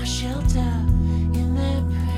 my shelter in the.